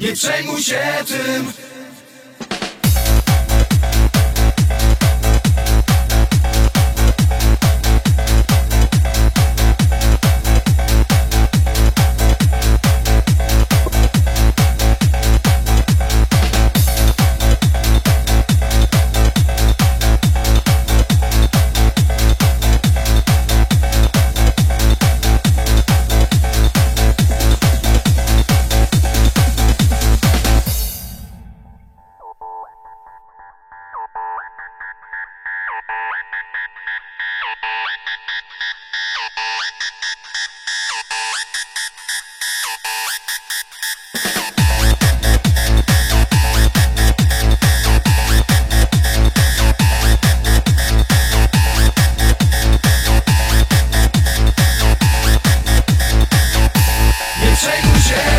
Nie przejmuj się tym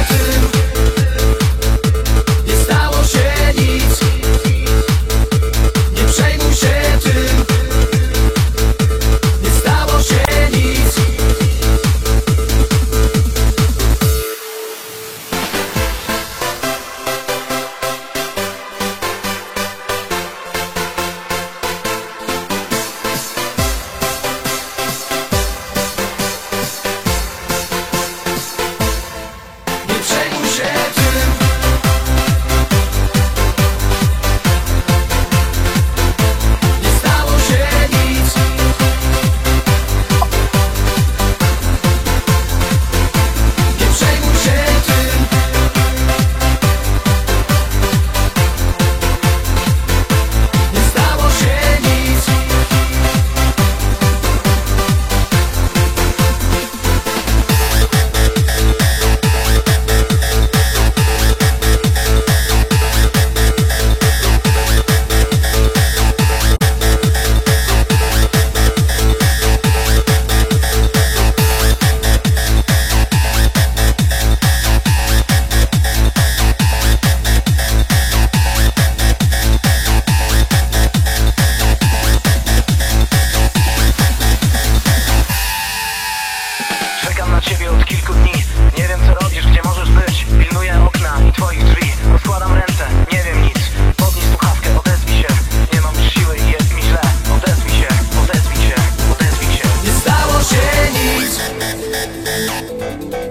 przejmuj kilku dni. Nie wiem co robisz, gdzie możesz być. Pilnuję okna i twoich drzwi. Rozkładam ręce, nie wiem nic. Podnieś słuchawkę, odezwij się. Nie mam siły i jest mi źle. Odezwij się, odezwij się, odezwij się. Nie stało się nic.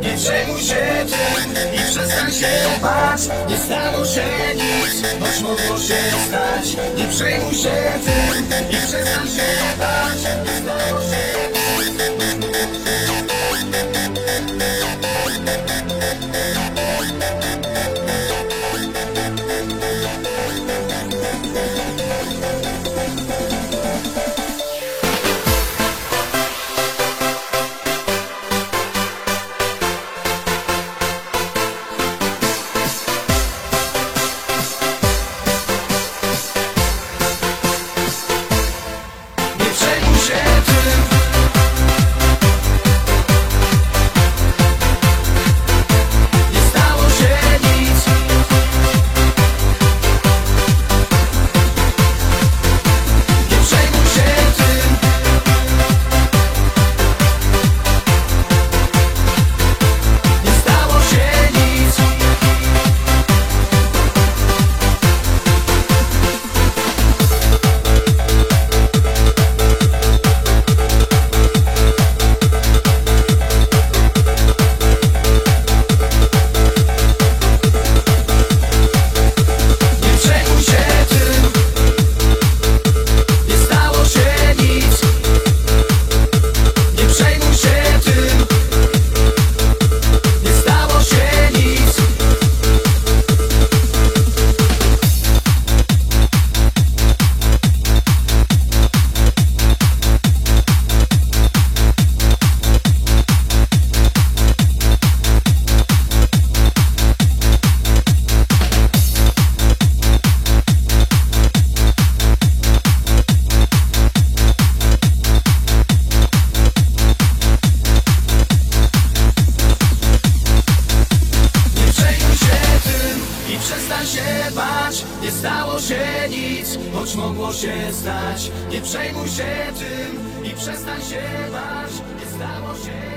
Nie przejmuj się tym I przestań się bać. Nie stało się nic Choć mogło się stać. Nie przejmuj się tym I przestań się bać. Nie stało się Nie Thank you. Przestań się bać Nie stało się nic, choć mogło się stać. Nie przejmuj się tym i przestań się bać Nie stało się